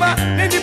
Never,